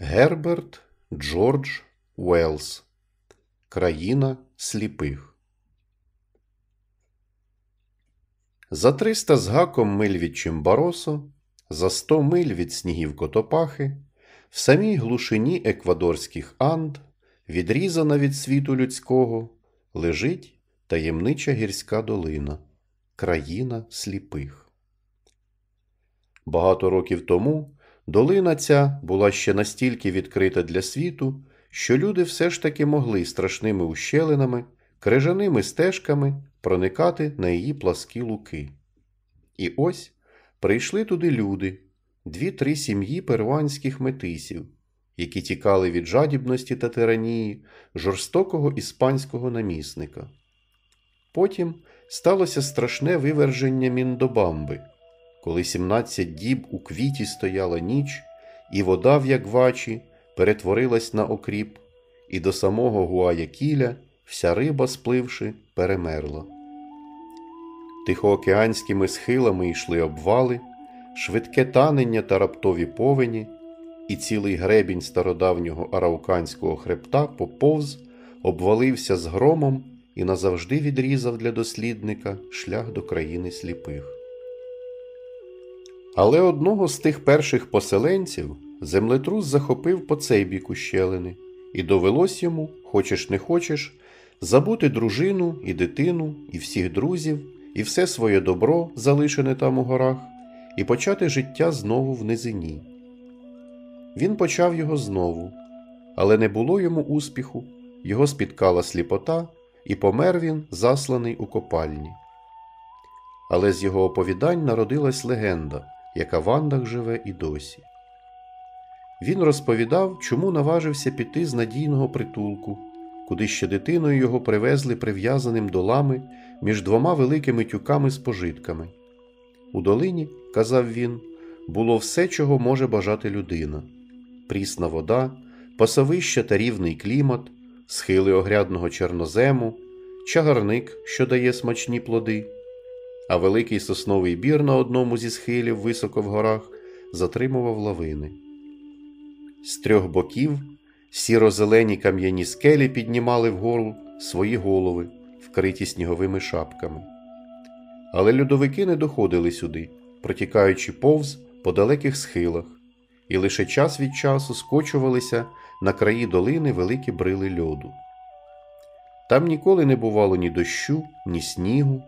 Герберт Джордж Уеллс Країна сліпих. За триста з гаком миль від Чимбаросо, за сто миль від снігів Котопахи, в самій глушині еквадорських анд, відрізана від світу людського, лежить таємнича гірська долина, країна сліпих. Багато років тому долина ця була ще настільки відкрита для світу, що люди все ж таки могли страшними ущелинами, крижаними стежками проникати на її пласкі луки. І ось прийшли туди люди, дві-три сім'ї перуанських метисів, які тікали від жадібності та тиранії жорстокого іспанського намісника. Потім сталося страшне виверження Міндобамби, коли 17 діб у квіті стояла ніч, і вода в Ягвачі перетворилась на окріп, і до самого Гуаякіля вся риба, спливши, перемерла. Тихоокеанськими схилами йшли обвали, швидке танення та раптові повені, і цілий гребінь стародавнього арауканського хребта поповз, обвалився з громом і назавжди відрізав для дослідника шлях до країни сліпих. Але одного з тих перших поселенців землетрус захопив по цей бік ущелини, і довелось йому, хочеш не хочеш, забути дружину і дитину, і всіх друзів, і все своє добро, залишене там у горах, і почати життя знову в низині. Він почав його знову, але не було йому успіху, його спіткала сліпота, і помер він, засланий у копальні. Але з його оповідань народилась легенда, яка в Андах живе і досі. Він розповідав, чому наважився піти з надійного притулку, куди ще дитиною його привезли прив'язаним до лами між двома великими тюками з пожитками. У долині, казав він, було все, чого може бажати людина: прісна вода, пасовище та рівний клімат, схили огрядного чорнозему, чагарник, що дає смачні плоди, а великий сосновий бір на одному зі схилів високо в горах затримував лавини. З трьох боків сіро-зелені кам'яні скелі піднімали вгору свої голови, вкриті сніговими шапками. Але льодовики не доходили сюди, протікаючи повз по далеких схилах, і лише час від часу скочувалися на краї долини великі брили льоду. Там ніколи не бувало ні дощу, ні снігу,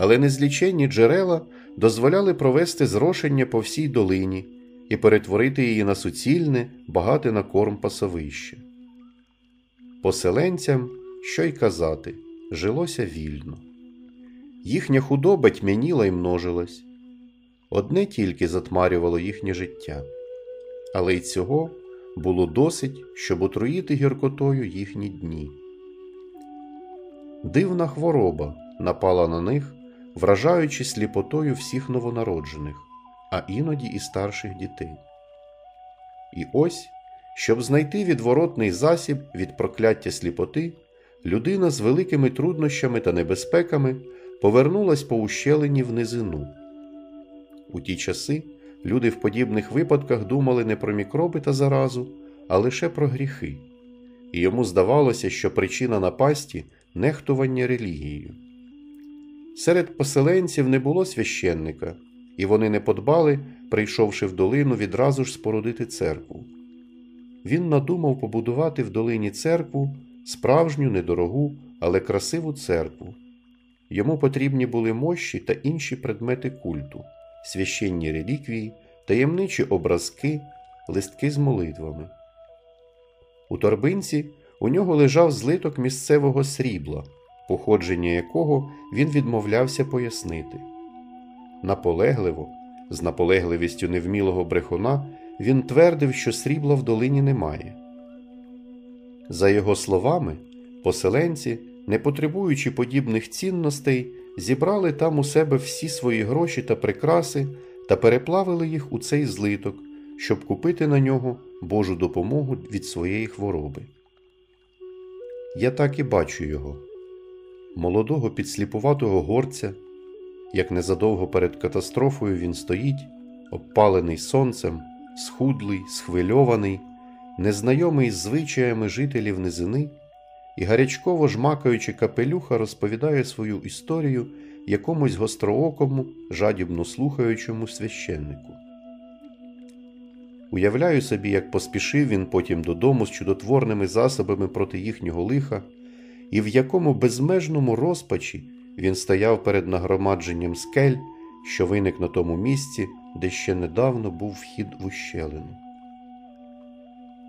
але незліченні джерела дозволяли провести зрошення по всій долині і перетворити її на суцільне, багате на корм пасовище. Поселенцям, що й казати, жилося вільно. Їхня худоба тьмяніла і множилась. Одне тільки затмарювало їхнє життя, але й цього було досить, щоб отруїти гіркотою їхні дні. Дивна хвороба напала на них, вражаючи сліпотою всіх новонароджених а іноді і старших дітей. І ось, щоб знайти відворотний засіб від прокляття сліпоти, людина з великими труднощами та небезпеками повернулась по ущелині в низину. У ті часи люди в подібних випадках думали не про мікроби та заразу, а лише про гріхи, і йому здавалося, що причина напасті нехтування релігією. Серед поселенців не було священника, і вони не подбали, прийшовши в долину, відразу ж спорудити церкву. Він надумав побудувати в долині церкву справжню, недорогу, але красиву церкву. Йому потрібні були мощі та інші предмети культу, священні реліквії, таємничі образки, листки з молитвами. У торбинці у нього лежав злиток місцевого срібла, походження якого він відмовлявся пояснити. Наполегливо, з наполегливістю невмілого брехуна, він твердив, що срібла в долині немає. За його словами, поселенці, не потребуючи подібних цінностей, зібрали там у себе всі свої гроші та прикраси та переплавили їх у цей злиток, щоб купити на нього Божу допомогу від своєї хвороби. Я так і бачу його, молодого підсліпуватого горця як незадовго перед катастрофою він стоїть, обпалений сонцем, схудлий, схвильований, незнайомий з звичаями жителів низини, і гарячково жмакаючи капелюха, розповідає свою історію якомусь гостроокому, жадібно слухаючому священнику. Уявляю собі, як поспішив він потім додому з чудотворними засобами проти їхнього лиха, і в якому безмежному розпачі він стояв перед нагромадженням скель, що виник на тому місці, де ще недавно був вхід в ущелину.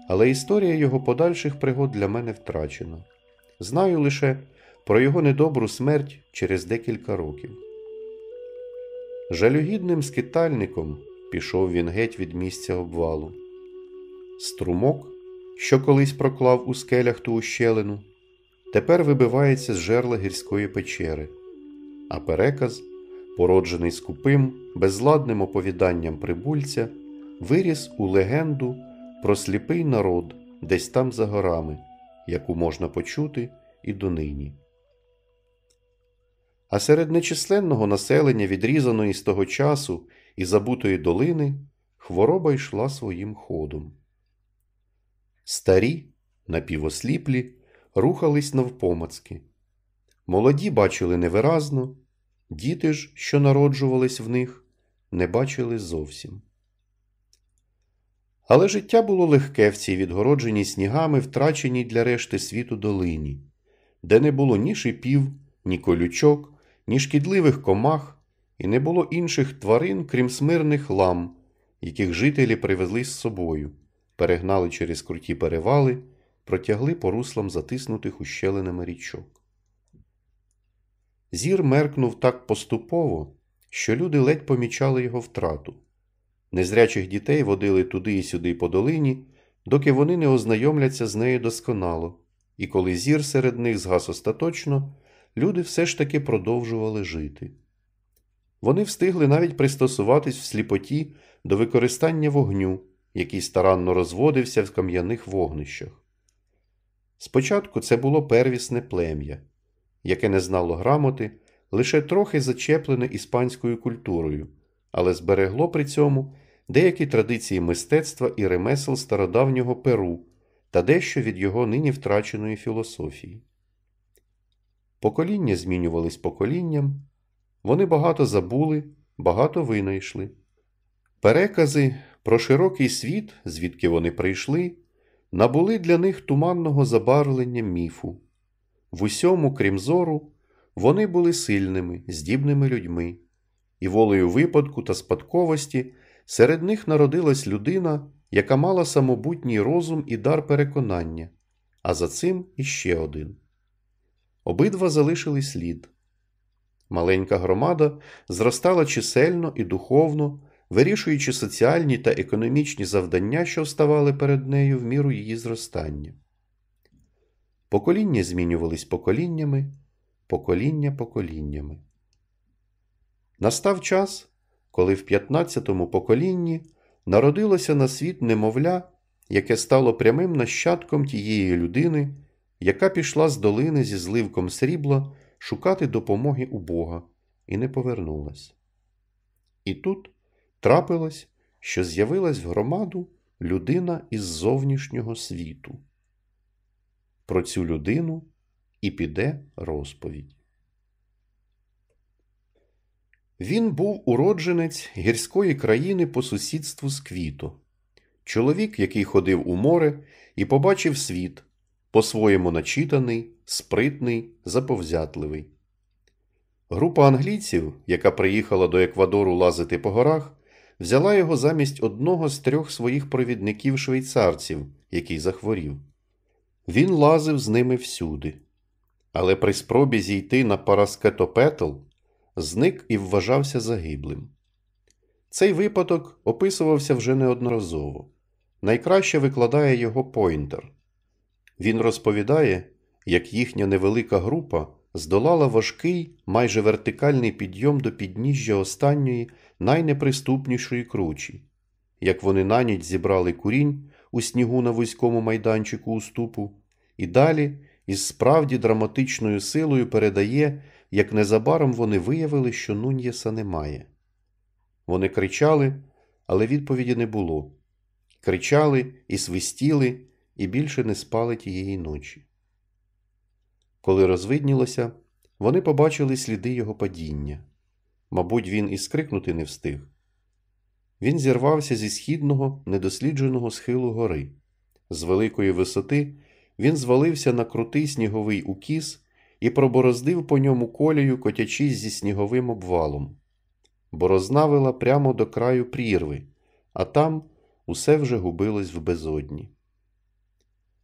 Але історія його подальших пригод для мене втрачена. Знаю лише про його недобру смерть через декілька років. Жалюгідним скитальником пішов він геть від місця обвалу. Струмок, що колись проклав у скелях ту ущелину, тепер вибивається з жерла гірської печери, а переказ, породжений скупим, безладним оповіданням прибульця, виріс у легенду про сліпий народ десь там за горами, яку можна почути і донині. А серед нечисленного населення, відрізаної з того часу і забутої долини, хвороба йшла своїм ходом. Старі, напівосліплі, рухались навпомацки. Молоді бачили невиразно, діти ж, що народжувались в них, не бачили зовсім. Але життя було легке в цій відгородженій снігами, втраченій для решти світу долині, де не було ні шипів, ні колючок, ні шкідливих комах, і не було інших тварин, крім смирних лам, яких жителі привезли з собою, перегнали через круті перевали, протягли по руслам затиснутих ущелинами річок. Зір меркнув так поступово, що люди ледь помічали його втрату. Незрячих дітей водили туди і сюди по долині, доки вони не ознайомляться з нею досконало, і коли зір серед них згас остаточно, люди все ж таки продовжували жити. Вони встигли навіть пристосуватись в сліпоті до використання вогню, який старанно розводився в кам'яних вогнищах. Спочатку це було первісне плем'я, яке не знало грамоти, лише трохи зачеплене іспанською культурою, але зберегло при цьому деякі традиції мистецтва і ремесел стародавнього Перу та дещо від його нині втраченої філософії. Покоління змінювались поколінням, вони багато забули, багато винайшли. Перекази про широкий світ, звідки вони прийшли, набули для них туманного забарвлення міфу. В усьому, крім зору, вони були сильними, здібними людьми, і волею випадку та спадковості серед них народилась людина, яка мала самобутній розум і дар переконання, а за цим іще один. Обидва залишили слід. Маленька громада зростала чисельно і духовно, вирішуючи соціальні та економічні завдання, що вставали перед нею в міру її зростання. Покоління змінювались поколіннями, покоління поколіннями. Настав час, коли в 15-му поколінні народилося на світ немовля, яке стало прямим нащадком тієї людини, яка пішла з долини зі зливком срібла шукати допомоги у Бога і не повернулась. І тут трапилось, що з'явилась в громаду людина із зовнішнього світу. Про цю людину і піде розповідь. Він був уродженець гірської країни по сусідству з квіто, чоловік, який ходив у море і побачив світ, по-своєму начитаний, спритний, заповзятливий. Група англійців, яка приїхала до Еквадору лазити по горах, взяла його замість одного з трьох своїх провідників швейцарців, який захворів. Він лазив з ними всюди. Але при спробі зійти на Параскетопетл зник і вважався загиблим. Цей випадок описувався вже неодноразово. Найкраще викладає його Пойнтер. Він розповідає, як їхня невелика група здолала важкий, майже вертикальний підйом до підніжжя останньої найнеприступнішої кручі, як вони на ніч зібрали курінь у снігу на вузькому майданчику уступу, і далі із справді драматичною силою передає, як незабаром вони виявили, що Нуньєса немає. Вони кричали, але відповіді не було. кричали, і свистіли, і більше не спали тієї ночі. Коли розвиднілося, вони побачили сліди його падіння. Мабуть, він і скрикнути не встиг. Він зірвався зі східного, недослідженого схилу гори. З великої висоти він звалився на крутий сніговий укіс і пробороздив по ньому колею, котячись зі сніговим обвалом. Борозна вела прямо до краю прірви, а там усе вже губилось в безодні.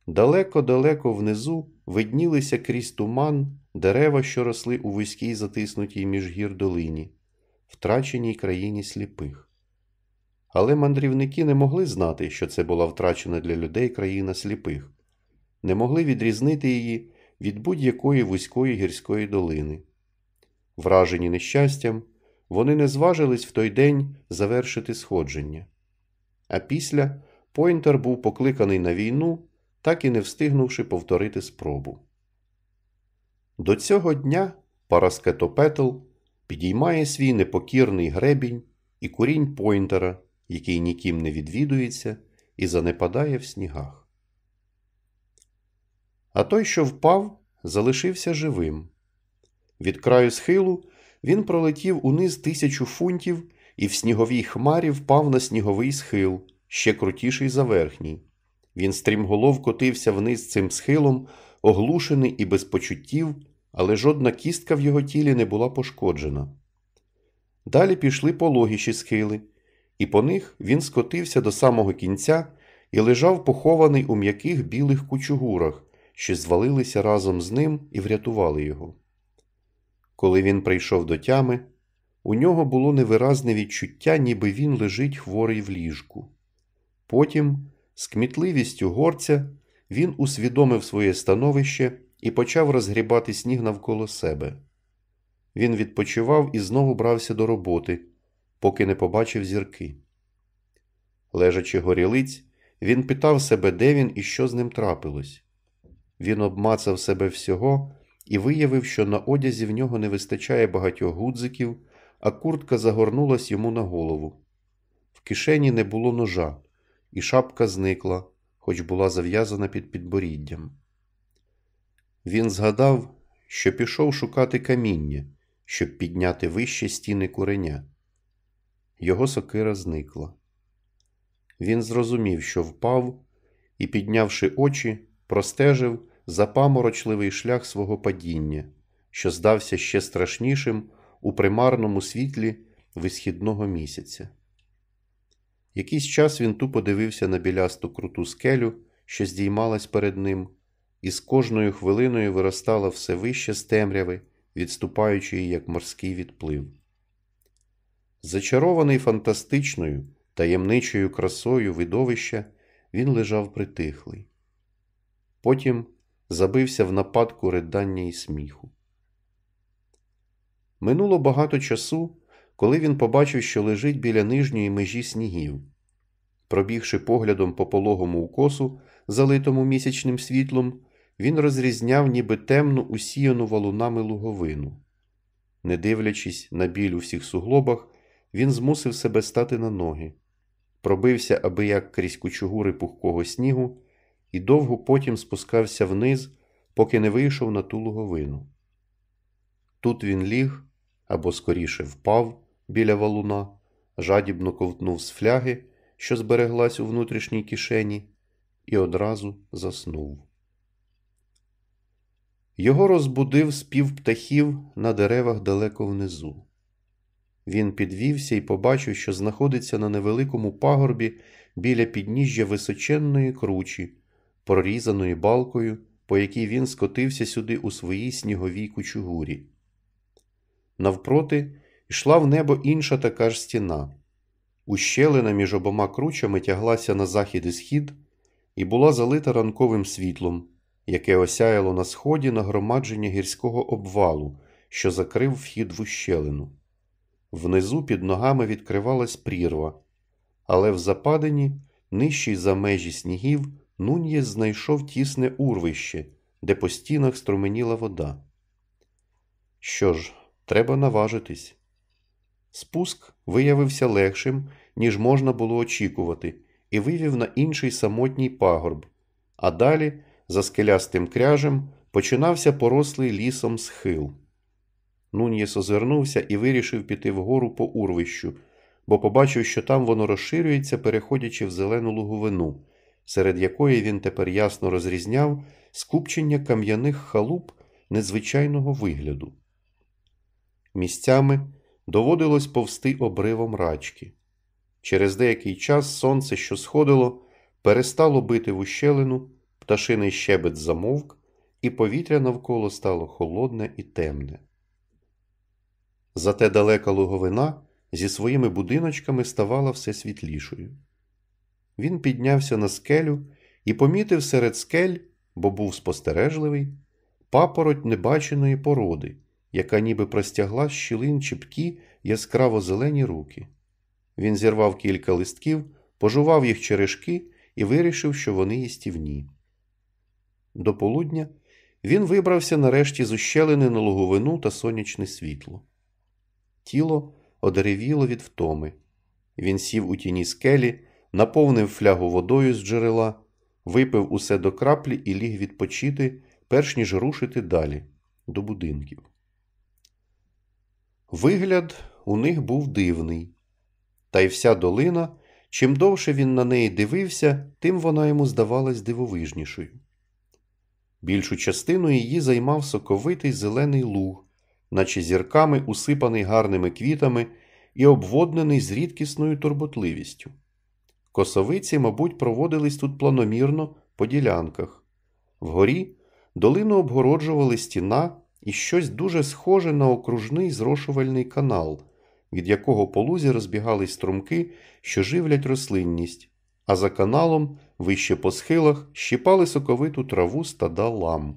Далеко-далеко внизу виднілися крізь туман дерева, що росли у вузькій затиснутій між гір долині, втраченій країні сліпих. Але мандрівники не могли знати, що це була втрачена для людей країна сліпих, не могли відрізнити її від будь-якої вузької гірської долини. Вражені нещастям, вони не зважились в той день завершити сходження. А після Пойнтер був покликаний на війну, так і не встигнувши повторити спробу. До цього дня Параскетопетл підіймає свій непокірний гребінь і курінь Пойнтера, який ніким не відвідується і занепадає в снігах. А той, що впав, залишився живим. Від краю схилу він пролетів униз тисячу фунтів і в сніговій хмарі впав на сніговий схил, ще крутіший за верхній. Він стрімголов котився вниз цим схилом, оглушений і без почуттів, але жодна кістка в його тілі не була пошкоджена. Далі пішли пологіші схили, і по них він скотився до самого кінця і лежав похований у м'яких білих кучугурах, що звалилися разом з ним і врятували його. Коли він прийшов до тями, у нього було невиразне відчуття, ніби він лежить хворий в ліжку. Потім, з кмітливістю горця, він усвідомив своє становище і почав розгрібати сніг навколо себе. Він відпочивав і знову брався до роботи, поки не побачив зірки. Лежачи горілиць, він питав себе, де він і що з ним трапилось. Він обмацав себе всього і виявив, що на одязі в нього не вистачає багатьох гудзиків, а куртка загорнулась йому на голову. В кишені не було ножа, і шапка зникла, хоч була зав'язана під підборіддям. Він згадав, що пішов шукати каміння, щоб підняти вище стіни куреня. Його сокира зникла. Він зрозумів, що впав, і, піднявши очі, простежив запаморочливий шлях свого падіння, що здався ще страшнішим у примарному світлі висхідного місяця. Якийсь час він тупо дивився на білясту круту скелю, що здіймалась перед ним, і з кожною хвилиною виростала все вище з темряви, відступаючи як морський відплив. Зачарований фантастичною, таємничою красою видовища, він лежав притихлий. Потім забився в нападку ридання і сміху. Минуло багато часу, коли він побачив, що лежить біля нижньої межі снігів. Пробігши поглядом по пологому укосу, залитому місячним світлом, він розрізняв ніби темну усіяну валунами луговину. Не дивлячись на біль у всіх суглобах, він змусив себе стати на ноги, пробився аби як крізь кучугури пухкого снігу і довго потім спускався вниз, поки не вийшов на ту луговину. Тут він ліг або скоріше впав біля валуна, жадібно ковтнув з фляги, що збереглась у внутрішній кишені, і одразу заснув. Його розбудив спів птахів на деревах далеко внизу. Він підвівся і побачив, що знаходиться на невеликому пагорбі біля підніжжя височенної кручі, прорізаної балкою, по якій він скотився сюди у своїй сніговій кучугурі. Навпроти йшла в небо інша така ж стіна. Ущелина між обома кручами тяглася на захід і схід і була залита ранковим світлом, яке осяяло на сході нагромадження гірського обвалу, що закрив вхід в ущелину. Внизу під ногами відкривалась прірва, але в западині, нижчій за межі снігів, Нуньєс знайшов тісне урвище, де по стінах струменіла вода. Що ж, треба наважитись. Спуск виявився легшим, ніж можна було очікувати, і вивів на інший самотній пагорб, а далі, за скелястим кряжем, починався порослий лісом схил. Нуньєс озирнувся і вирішив піти вгору по урвищу, бо побачив, що там воно розширюється, переходячи в зелену луговину, серед якої він тепер ясно розрізняв скупчення кам'яних халуп незвичайного вигляду. Місцями доводилось повсти обривом рачки. Через деякий час сонце, що сходило, перестало бити в ущелину, пташиний щебет замовк, і повітря навколо стало холодне і темне. Зате далека луговина зі своїми будиночками ставала все світлішою. Він піднявся на скелю і помітив серед скель, бо був спостережливий, папороть небаченої породи, яка ніби простягла з щілин чіпкі яскраво зелені руки. Він зірвав кілька листків, пожував їх черешки і вирішив, що вони їстівні. До полудня він вибрався нарешті з ущелини на луговину та сонячне світло. Тіло одеревіло від втоми. Він сів у тіні скелі, наповнив флягу водою з джерела, випив усе до краплі і ліг відпочити, перш ніж рушити далі, до будинків. Вигляд у них був дивний, та й вся долина, чим довше він на неї дивився, тим вона йому здавалась дивовижнішою. Більшу частину її займав соковитий зелений луг, наче зірками усипаний гарними квітами і обводнений з рідкісною турботливістю. Косовиці, мабуть, проводились тут планомірно по ділянках. Вгорі долину обгороджували стіна і щось дуже схоже на окружний зрошувальний канал, від якого по лузі розбігались струмки, що живлять рослинність, а за каналом, вище по схилах, щіпали соковиту траву стада лам.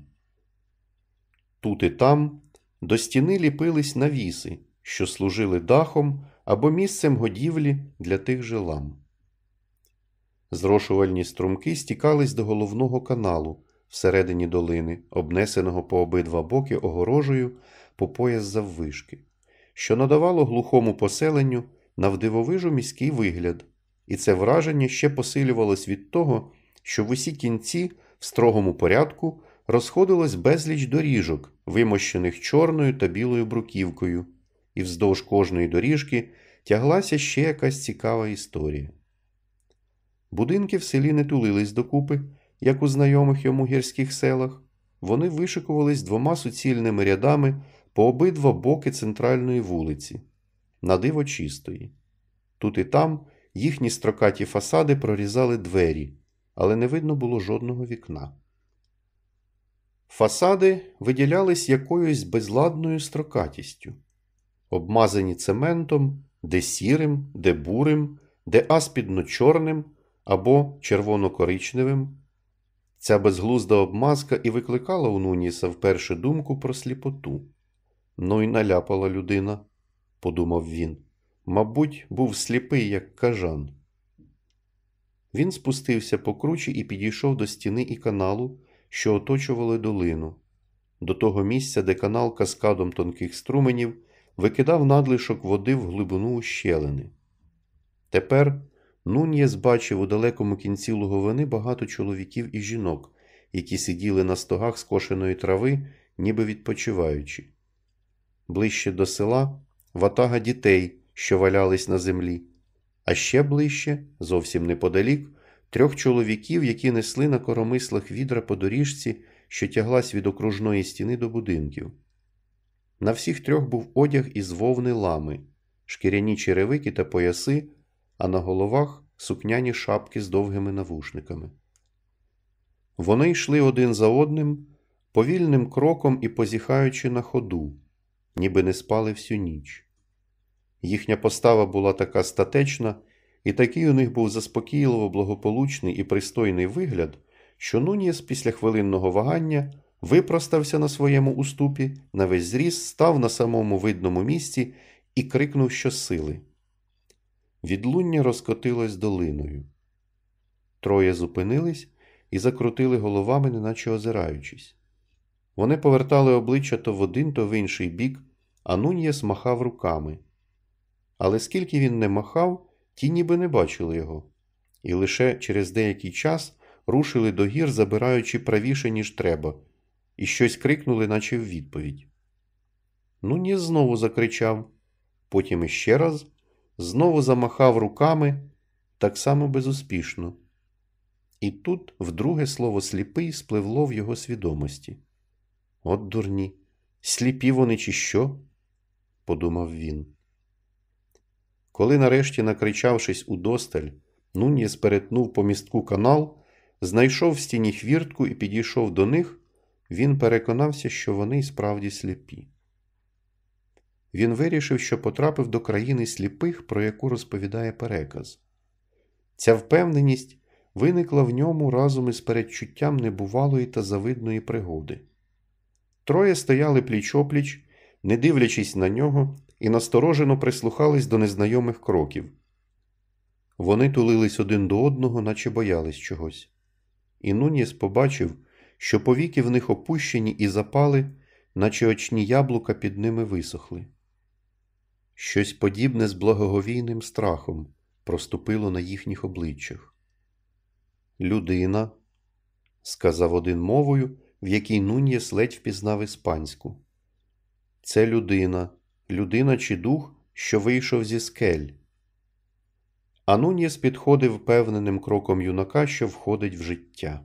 Тут і там до стіни ліпились навіси, що служили дахом або місцем годівлі для тих же лам. Зрошувальні струмки стікались до головного каналу всередині долини, обнесеного по обидва боки огорожею по пояс заввишки, що надавало глухому поселенню навдивовижу міський вигляд, і це враження ще посилювалось від того, що в усі кінці в строгому порядку розходилось безліч доріжок, вимощених чорною та білою бруківкою, і вздовж кожної доріжки тяглася ще якась цікава історія. Будинки в селі не тулились докупи, як у знайомих йому гірських селах, вони вишикувались двома суцільними рядами по обидва боки центральної вулиці, на диво чистої. Тут і там їхні строкаті фасади прорізали двері, але не видно було жодного вікна. Фасади виділялись якоюсь безладною строкатістю, обмазані цементом, де сірим, де бурим, де аспідно чорним або червоно-коричневим. Ця безглузда обмазка і викликала у Нуніса вперше думку про сліпоту. Ну й наляпала людина, подумав він. Мабуть, був сліпий, як кажан. Він спустився по кручі і підійшов до стіни і каналу, що оточували долину, до того місця, де канал каскадом тонких струменів викидав надлишок води в глибину ущелини. Тепер Нуньєс бачив у далекому кінці луговини багато чоловіків і жінок, які сиділи на стогах скошеної трави, ніби відпочиваючи. Ближче до села ватага дітей, що валялись на землі, а ще ближче, зовсім неподалік, трьох чоловіків, які несли на коромислах відра по доріжці, що тяглась від окружної стіни до будинків. На всіх трьох був одяг із вовни лами, шкіряні черевики та пояси а на головах сукняні шапки з довгими навушниками. Вони йшли один за одним, повільним кроком і позіхаючи на ходу, ніби не спали всю ніч. Їхня постава була така статечна, і такий у них був заспокійливо благополучний і пристойний вигляд, що Нуніс після хвилинного вагання випростався на своєму уступі, на весь зріст, став на самому видному місці і крикнув щосили. Відлуння розкотилось долиною. Троє зупинились і закрутили головами, неначе озираючись. Вони повертали обличчя то в один, то в інший бік, а Нуньєс махав руками. Але скільки він не махав, ті ніби не бачили його. і лише через деякий час рушили до гір, забираючи правіше, ніж треба, і щось крикнули, наче в відповідь. Нуніс знову закричав, потім іще раз, знову замахав руками, так само безуспішно. І тут вдруге слово сліпий спливло в його свідомості. От дурні, сліпі вони, чи що? подумав він. Коли нарешті, накричавшись удосталь, Нуніс перетнув по містку канал, знайшов в стіні хвіртку і підійшов до них, він переконався, що вони справді сліпі. Він вирішив, що потрапив до країни сліпих, про яку розповідає переказ. Ця впевненість виникла в ньому разом із передчуттям небувалої та завидної пригоди. Троє стояли пліч опліч, не дивлячись на нього, і насторожено прислухались до незнайомих кроків. Вони тулились один до одного, наче боялись чогось. І Нуніс побачив, що повіки в них опущені і запали, наче очні яблука під ними висохли. Щось подібне з благоговійним страхом проступило на їхніх обличчях. Людина, сказав один мовою, в якій Нуньєс ледь впізнав іспанську. Це людина, людина чи дух, що вийшов зі скель. А Нуньєс підходив впевненим кроком юнака, що входить в життя.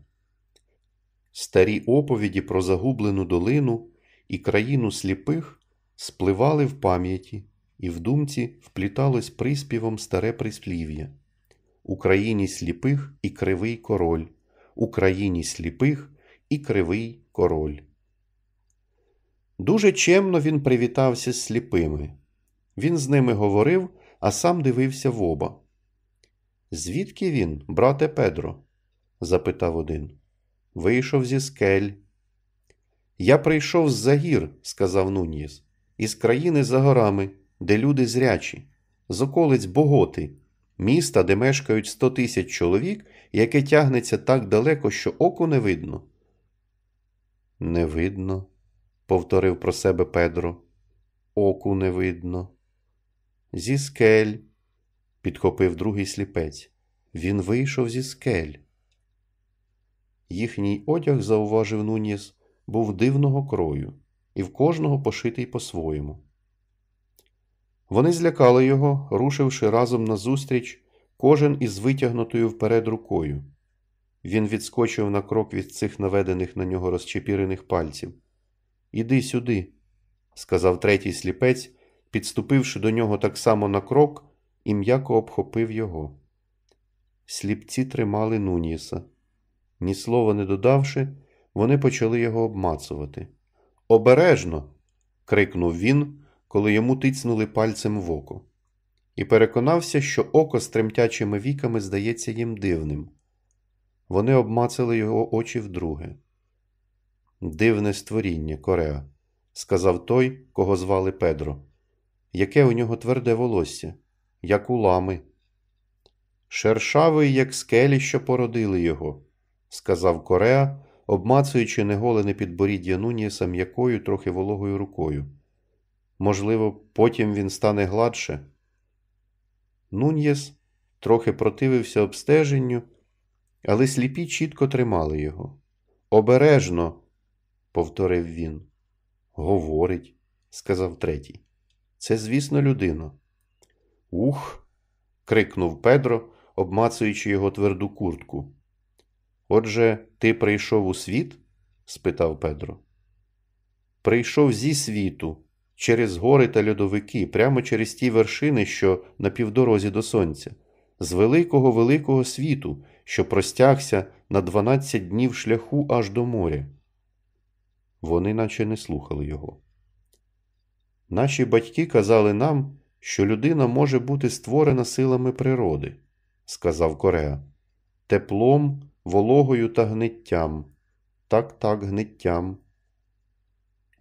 Старі оповіді про загублену долину і країну сліпих спливали в пам'яті, і в думці впліталось приспівом старе прислів'я Україні сліпих і кривий король, Україні сліпих і кривий король. Дуже чемно він привітався з сліпими. Він з ними говорив, а сам дивився в оба. Звідки він, брате Педро? запитав один. Вийшов зі скель. Я прийшов з за гір, сказав Нуніс, із країни за горами, де люди зрячі, з околиць Боготи, міста, де мешкають сто тисяч чоловік, яке тягнеться так далеко, що оку не видно. Не видно, повторив про себе Педро. Оку не видно. Зі скель, підхопив другий сліпець. Він вийшов зі скель. Їхній одяг, зауважив Нуніс, був дивного крою, і в кожного пошитий по-своєму. Вони злякали його, рушивши разом назустріч, кожен із витягнутою вперед рукою. Він відскочив на крок від цих наведених на нього розчепірених пальців. Іди сюди, сказав третій сліпець, підступивши до нього так само на крок, і м'яко обхопив його. Сліпці тримали Нуніса. Ні слова не додавши, вони почали його обмацувати. Обережно. крикнув він, коли йому тицнули пальцем в око, і переконався, що око з тремтячими віками здається їм дивним. Вони обмацали його очі вдруге. Дивне створіння, Кореа, сказав той, кого звали Педро. Яке у нього тверде волосся, як у лами. Шершавий, як скелі, що породили його, сказав Кореа, обмацуючи неголене підборіддя Нуніса м'якою, трохи вологою рукою. Можливо, потім він стане гладше. Нуньєс трохи противився обстеженню, але сліпі чітко тримали його. Обережно, повторив він. Говорить, сказав третій. Це, звісно, людина. Ух. крикнув Педро, обмацуючи його тверду куртку. Отже, ти прийшов у світ? спитав Педро. Прийшов зі світу, через гори та льодовики, прямо через ті вершини, що на півдорозі до сонця, з великого великого світу, що простягся на 12 днів шляху аж до моря. Вони наче не слухали його. Наші батьки казали нам, що людина може бути створена силами природи, сказав Кореа, теплом, вологою та гниттям. Так, так, гниттям.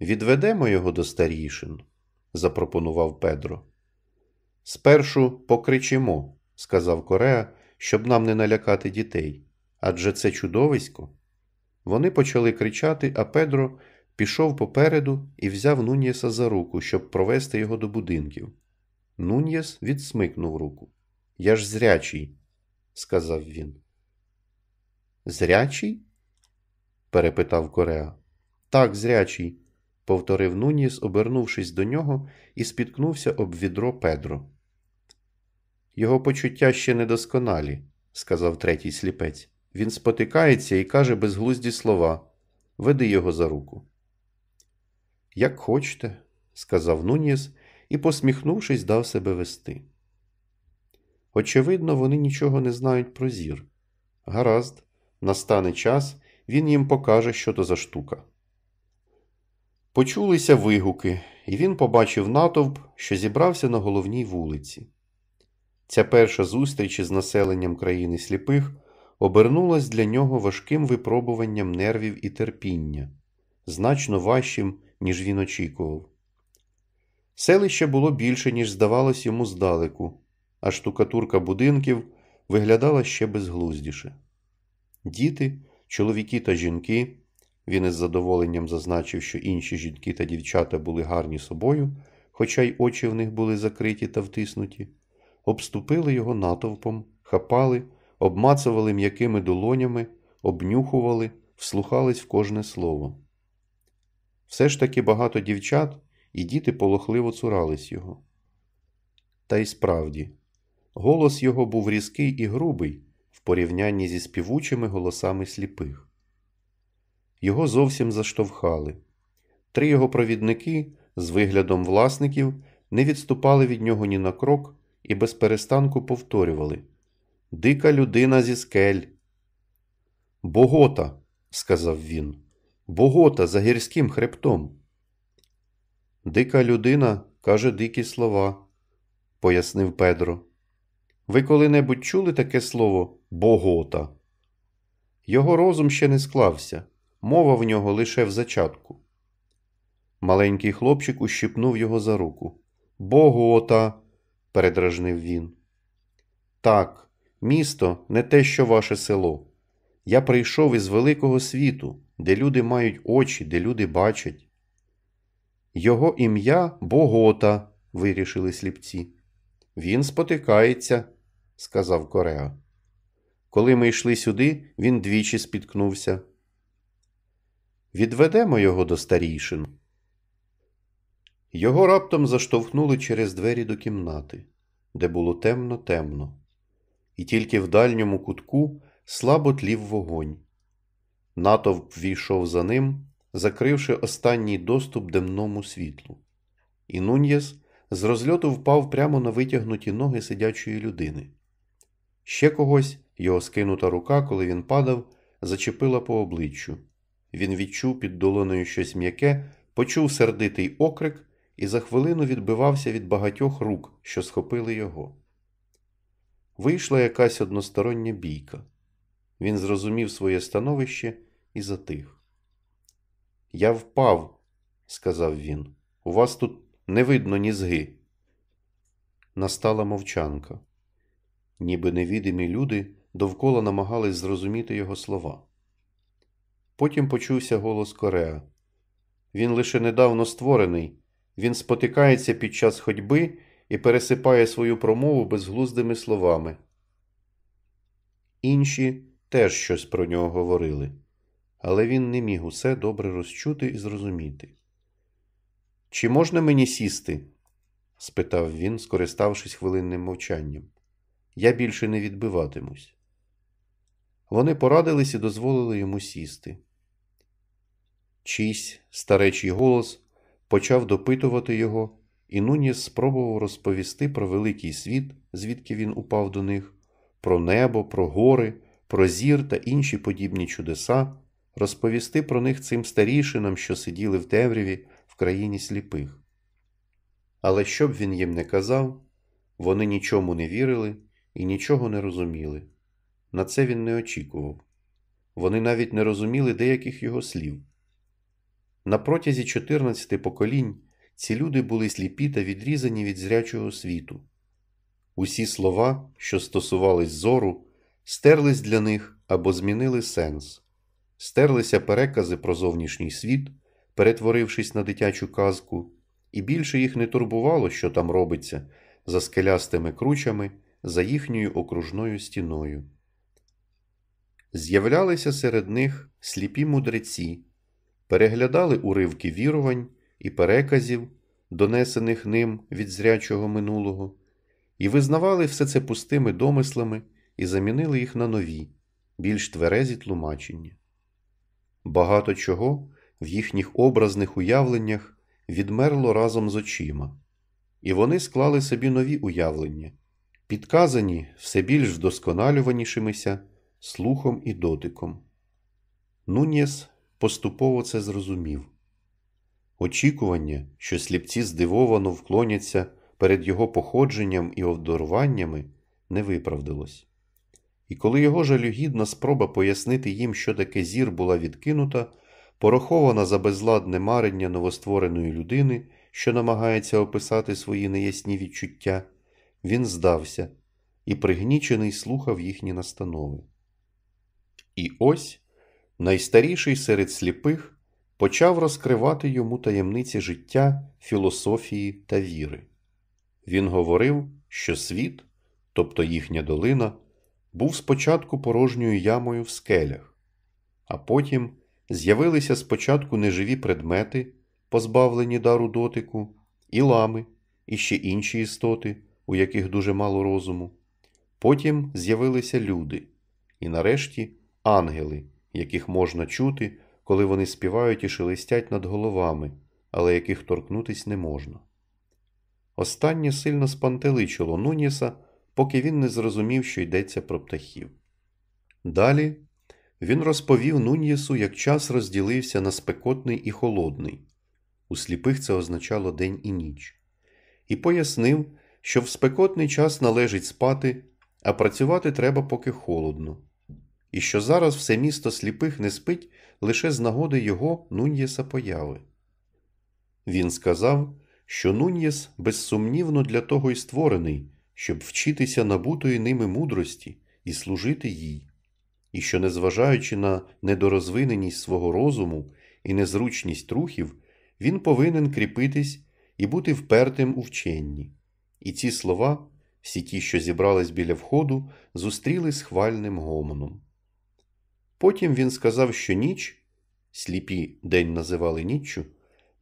Відведемо його до старішин, запропонував Педро. Спершу покричимо, сказав Кореа, щоб нам не налякати дітей. Адже це чудовисько. Вони почали кричати, а Педро пішов попереду і взяв Нуньєса за руку, щоб провести його до будинків. Нуньєс відсмикнув руку. Я ж зрячий, сказав він. Зрячий? перепитав Кореа. Так, зрячий, повторив Нуніс, обернувшись до нього, і спіткнувся об відро Педро. Його почуття ще недосконалі, сказав третій сліпець. Він спотикається і каже безглузді слова. Веди його за руку. Як хочете, сказав Нуніс і, посміхнувшись, дав себе вести. Очевидно, вони нічого не знають про зір. Гаразд, настане час, він їм покаже, що то за штука. Почулися вигуки, і він побачив натовп, що зібрався на головній вулиці. Ця перша зустріч із населенням країни сліпих обернулась для нього важким випробуванням нервів і терпіння, значно важчим, ніж він очікував. Селище було більше, ніж здавалось йому здалеку, а штукатурка будинків виглядала ще безглуздіше. Діти, чоловіки та жінки, він із задоволенням зазначив, що інші жінки та дівчата були гарні собою, хоча й очі в них були закриті та втиснуті, обступили його натовпом, хапали, обмацували м'якими долонями, обнюхували, вслухались в кожне слово. Все ж таки багато дівчат і діти полохливо цурались його. Та й справді, голос його був різкий і грубий в порівнянні зі співучими голосами сліпих. Його зовсім заштовхали. Три його провідники з виглядом власників не відступали від нього ні на крок і без перестанку повторювали Дика людина зі скель. Богота, сказав він. Богота за гірським хребтом. Дика людина каже дикі слова, пояснив Педро. Ви коли-небудь чули таке слово Богота? Його розум ще не склався, мова в нього лише в зачатку. Маленький хлопчик ущипнув його за руку. Богота, передражнив він. Так, місто не те, що ваше село. Я прийшов із великого світу, де люди мають очі, де люди бачать. Його ім'я Богота, вирішили сліпці. Він спотикається, сказав Кореа. Коли ми йшли сюди, він двічі спіткнувся. Відведемо його до старійшин. Його раптом заштовхнули через двері до кімнати, де було темно темно, і тільки в дальньому кутку слабо тлів вогонь. Натовп війшов за ним, закривши останній доступ демному світлу. І Нуньєс з розльоту впав прямо на витягнуті ноги сидячої людини. Ще когось його скинута рука, коли він падав, зачепила по обличчю. Він відчув під долоною щось м'яке, почув сердитий окрик і за хвилину відбивався від багатьох рук, що схопили його. Вийшла якась одностороння бійка. Він зрозумів своє становище і затих. Я впав, сказав він. У вас тут не видно нізги. Настала мовчанка. Ніби невідимі люди довкола намагались зрозуміти його слова. Потім почувся голос Кореа. Він лише недавно створений, він спотикається під час ходьби і пересипає свою промову безглуздими словами. Інші теж щось про нього говорили, але він не міг усе добре розчути і зрозуміти. Чи можна мені сісти? спитав він, скориставшись хвилинним мовчанням. Я більше не відбиватимусь. Вони порадились і дозволили йому сісти. Чийсь старечий голос почав допитувати його, і Нуніс спробував розповісти про великий світ, звідки він упав до них, про небо, про гори, про зір та інші подібні чудеса, розповісти про них цим старішинам, що сиділи в темряві в країні сліпих. Але що б він їм не казав, вони нічому не вірили і нічого не розуміли. На це він не очікував. Вони навіть не розуміли деяких його слів. На протязі 14 поколінь ці люди були сліпі та відрізані від зрячого світу. Усі слова, що стосувались зору, стерлись для них або змінили сенс, стерлися перекази про зовнішній світ, перетворившись на дитячу казку, і більше їх не турбувало, що там робиться за скелястими кручами, за їхньою окружною стіною. З'являлися серед них сліпі мудреці, переглядали уривки вірувань і переказів, донесених ним від зрячого минулого, і визнавали все це пустими домислами і замінили їх на нові, більш тверезі тлумачення. Багато чого в їхніх образних уявленнях відмерло разом з очима, і вони склали собі нові уявлення, підказані все більш вдосконалюванішимися слухом і дотиком. Нуньєс поступово це зрозумів. Очікування, що сліпці здивовано вклоняться перед його походженням і обдаруваннями, не виправдалось. І коли його жалюгідна спроба пояснити їм, що таке зір була відкинута, порахована за безладне марення новоствореної людини, що намагається описати свої неясні відчуття, він здався і пригнічений слухав їхні настанови. І ось найстаріший серед сліпих почав розкривати йому таємниці життя, філософії та віри. Він говорив, що світ, тобто їхня долина, був спочатку порожньою ямою в скелях, а потім з'явилися спочатку неживі предмети, позбавлені дару дотику, і лами, і ще інші істоти, у яких дуже мало розуму. Потім з'явилися люди, і нарешті ангели, яких можна чути, коли вони співають і шелестять над головами, але яких торкнутись не можна. Останнє сильно спантеличило Нуніса, поки він не зрозумів, що йдеться про птахів. Далі він розповів Нуньєсу, як час розділився на спекотний і холодний. У сліпих це означало день і ніч, і пояснив, що в спекотний час належить спати, а працювати треба поки холодно, і що зараз все місто сліпих не спить лише з нагоди його Нуньєса появи. Він сказав, що Нуньєс безсумнівно для того й створений, щоб вчитися набутої ними мудрості і служити їй, і що, незважаючи на недорозвиненість свого розуму і незручність рухів, він повинен кріпитись і бути впертим у вченні. І ці слова, всі ті, що зібрались біля входу, зустріли схвальним гомоном. Потім він сказав, що ніч, сліпі день називали ніччю,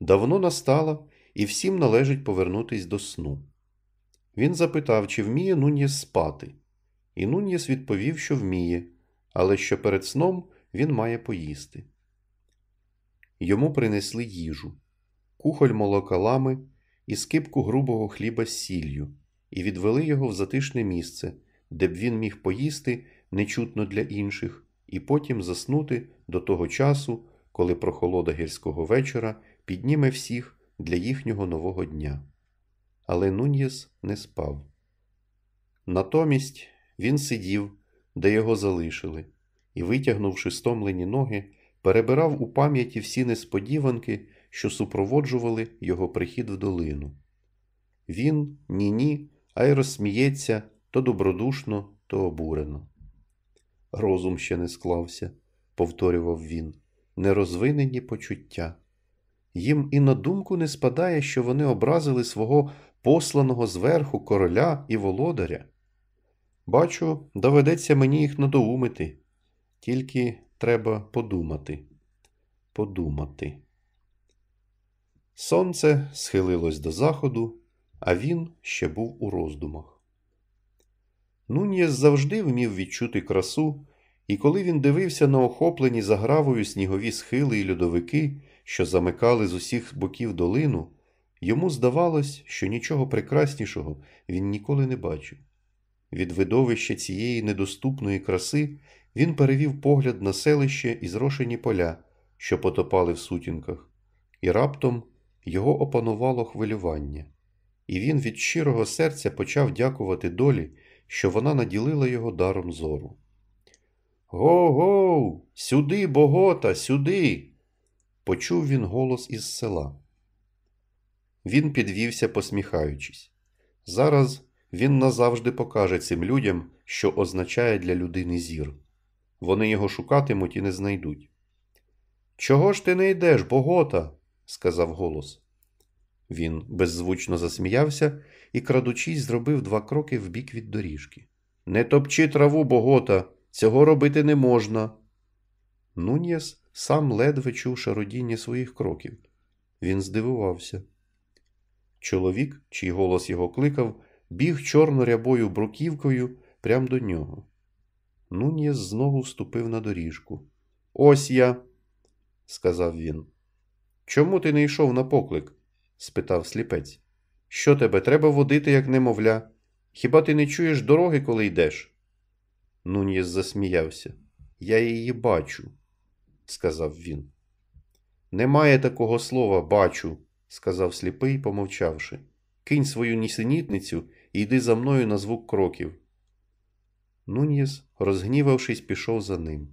давно настала і всім належить повернутись до сну. Він запитав, чи вміє Нуньєс спати, і Нуньєс відповів, що вміє, але що перед сном він має поїсти. Йому принесли їжу, кухоль молока лами і скипку грубого хліба з сіллю, і відвели його в затишне місце, де б він міг поїсти нечутно для інших, і потім заснути до того часу, коли прохолода гірського вечора підніме всіх для їхнього нового дня. Але Нуньєс не спав. Натомість він сидів, де його залишили, і, витягнувши стомлені ноги, перебирав у пам'яті всі несподіванки, що супроводжували його прихід в долину. Він ні ні, а й розсміється то добродушно, то обурено. Розум ще не склався, повторював він, нерозвинені почуття. Їм і на думку не спадає, що вони образили свого посланого зверху короля і володаря. Бачу, доведеться мені їх надоумити, тільки треба подумати, подумати. Сонце схилилось до заходу, а він ще був у роздумах. Нуньєс завжди вмів відчути красу, і коли він дивився на охоплені загравою снігові схили і льодовики, що замикали з усіх боків долину, йому здавалось, що нічого прекраснішого він ніколи не бачив. Від видовища цієї недоступної краси він перевів погляд на селище і зрошені поля, що потопали в сутінках, і раптом його опанувало хвилювання, і він від щирого серця почав дякувати долі, що вона наділила його даром зору. Го-го, сюди, богота, сюди. почув він голос із села. Він підвівся, посміхаючись. Зараз він назавжди покаже цим людям, що означає для людини зір. Вони його шукатимуть і не знайдуть. Чого ж ти не йдеш, богота? сказав голос. Він беззвучно засміявся і, крадучись, зробив два кроки вбік від доріжки. Не топчи траву, богота, цього робити не можна. Нуньєс сам ледве чув шародіння своїх кроків. Він здивувався. Чоловік, чий голос його кликав, біг чорно-рябою бруківкою прямо до нього. Нуньєс знову вступив на доріжку. Ось я, сказав він. Чому ти не йшов на поклик? спитав сліпець. Що тебе треба водити, як немовля? Хіба ти не чуєш дороги, коли йдеш? Нуньєс засміявся. Я її бачу, сказав він. Немає такого слова бачу, сказав сліпий, помовчавши. Кинь свою нісенітницю і йди за мною на звук кроків. Нуньєс, розгнівавшись, пішов за ним.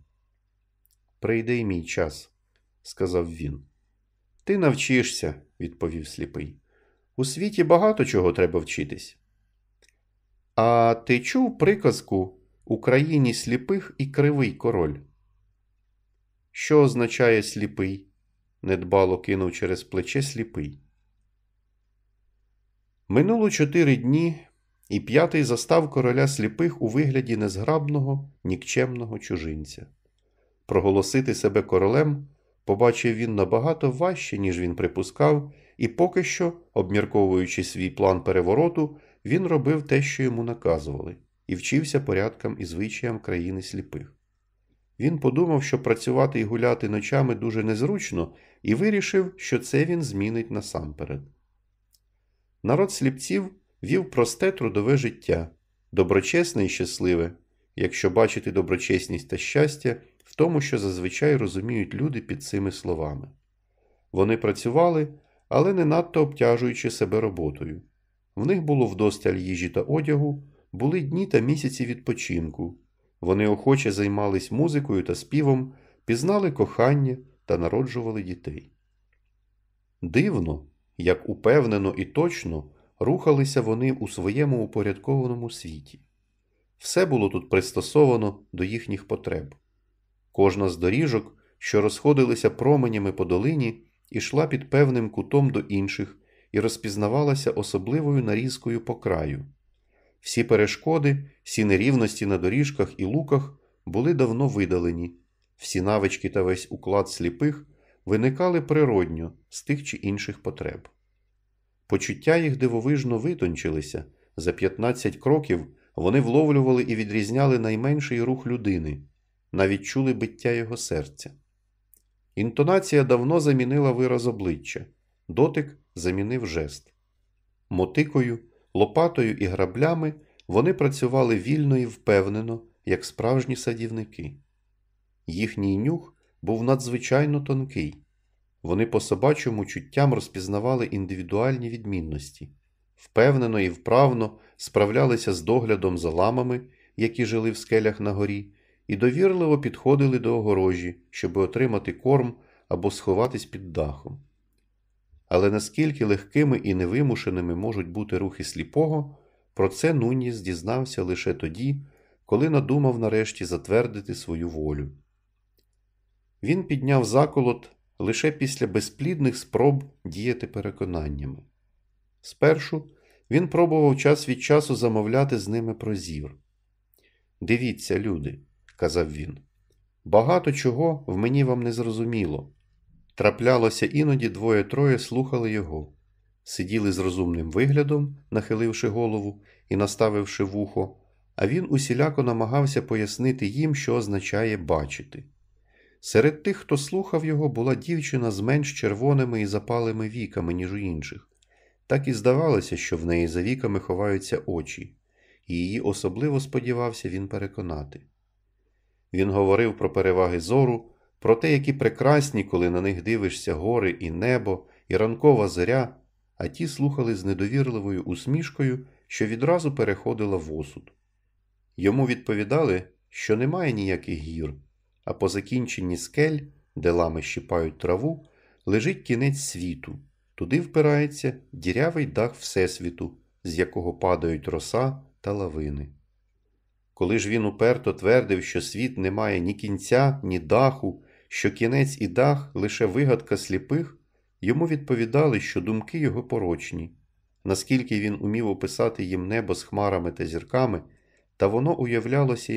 Прийде й мій час, сказав він. Ти навчишся, відповів сліпий. У світі багато чого треба вчитись. А ти чув приказку Україні сліпих і кривий король? Що означає сліпий? недбало кинув через плече сліпий. Минуло чотири дні, і п'ятий застав короля сліпих у вигляді незграбного, нікчемного чужинця. Проголосити себе королем побачив він набагато важче, ніж він припускав, і поки що, обмірковуючи свій план перевороту, він робив те, що йому наказували, і вчився порядкам і звичаям країни сліпих. Він подумав, що працювати і гуляти ночами дуже незручно, і вирішив, що це він змінить насамперед. Народ сліпців вів просте трудове життя, доброчесне і щасливе, якщо бачити доброчесність та щастя в тому, що зазвичай розуміють люди під цими словами. Вони працювали, але не надто обтяжуючи себе роботою. В них було вдосталь їжі та одягу, були дні та місяці відпочинку. Вони охоче займались музикою та співом, пізнали кохання та народжували дітей. Дивно, як упевнено і точно рухалися вони у своєму упорядкованому світі. Все було тут пристосовано до їхніх потреб. Кожна з доріжок, що розходилися променями по долині, ішла під певним кутом до інших і розпізнавалася особливою нарізкою по краю. Всі перешкоди, всі нерівності на доріжках і луках були давно видалені, всі навички та весь уклад сліпих виникали природньо з тих чи інших потреб. Почуття їх дивовижно витончилися, за 15 кроків вони вловлювали і відрізняли найменший рух людини, навіть чули биття його серця. Інтонація давно замінила вираз обличчя, дотик замінив жест. Мотикою, лопатою і граблями вони працювали вільно і впевнено, як справжні садівники. Їхній нюх був надзвичайно тонкий. Вони по собачому чуттям розпізнавали індивідуальні відмінності, впевнено і вправно справлялися з доглядом за ламами, які жили в скелях на горі, і довірливо підходили до огорожі, щоб отримати корм або сховатись під дахом. Але наскільки легкими і невимушеними можуть бути рухи сліпого, про це Нуніс дізнався лише тоді, коли надумав нарешті затвердити свою волю. Він підняв заколот лише після безплідних спроб діяти переконаннями. Спершу він пробував час від часу замовляти з ними про зір. Дивіться, люди, казав він, багато чого в мені вам не зрозуміло. Траплялося іноді двоє-троє слухали його, сиділи з розумним виглядом, нахиливши голову і наставивши вухо, а він усіляко намагався пояснити їм, що означає бачити. Серед тих, хто слухав його, була дівчина з менш червоними і запалими віками, ніж у інших. Так і здавалося, що в неї за віками ховаються очі, і її особливо сподівався він переконати. Він говорив про переваги зору, про те, які прекрасні, коли на них дивишся гори і небо, і ранкова зоря, а ті слухали з недовірливою усмішкою, що відразу переходила в осуд. Йому відповідали, що немає ніяких гір а по закінченні скель, де лами щипають траву, лежить кінець світу, туди впирається дірявий дах Всесвіту, з якого падають роса та лавини. Коли ж він уперто твердив, що світ не має ні кінця, ні даху, що кінець і дах лише вигадка сліпих, йому відповідали, що думки його порочні. наскільки він умів описати їм небо з хмарами та зірками, та воно уявлялося їм